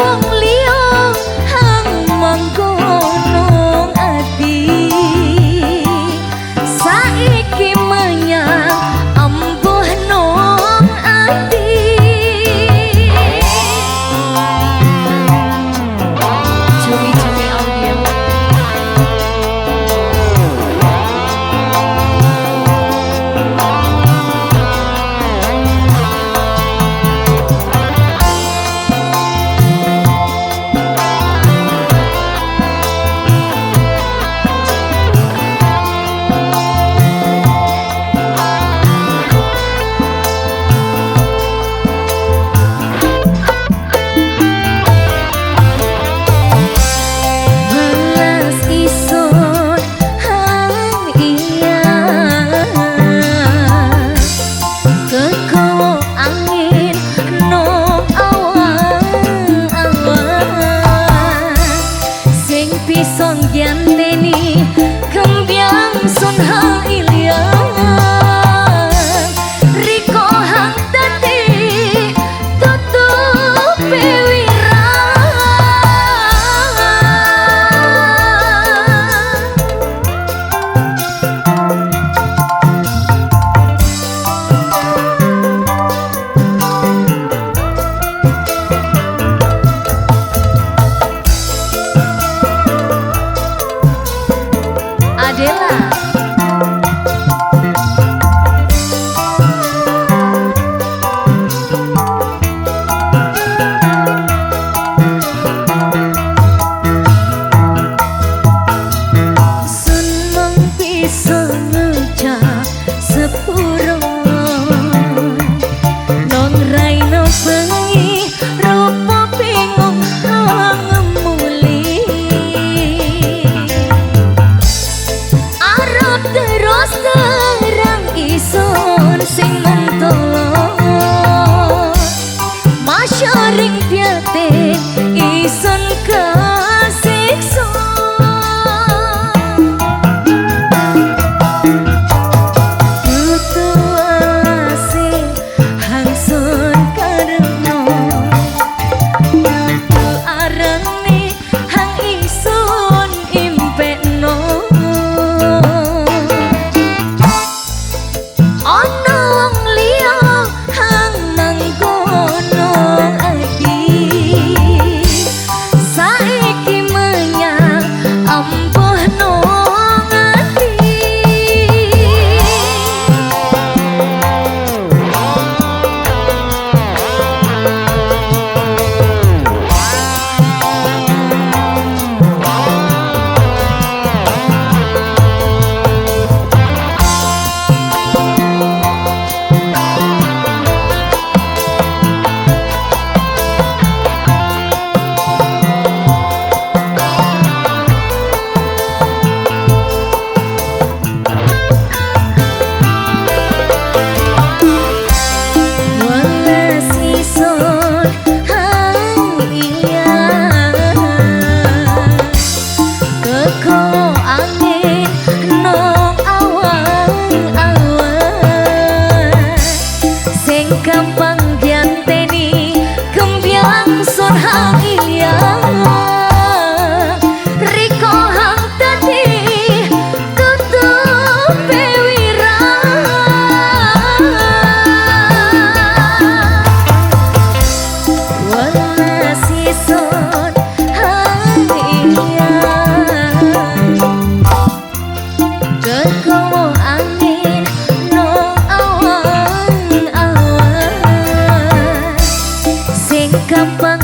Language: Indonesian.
を sharing gampang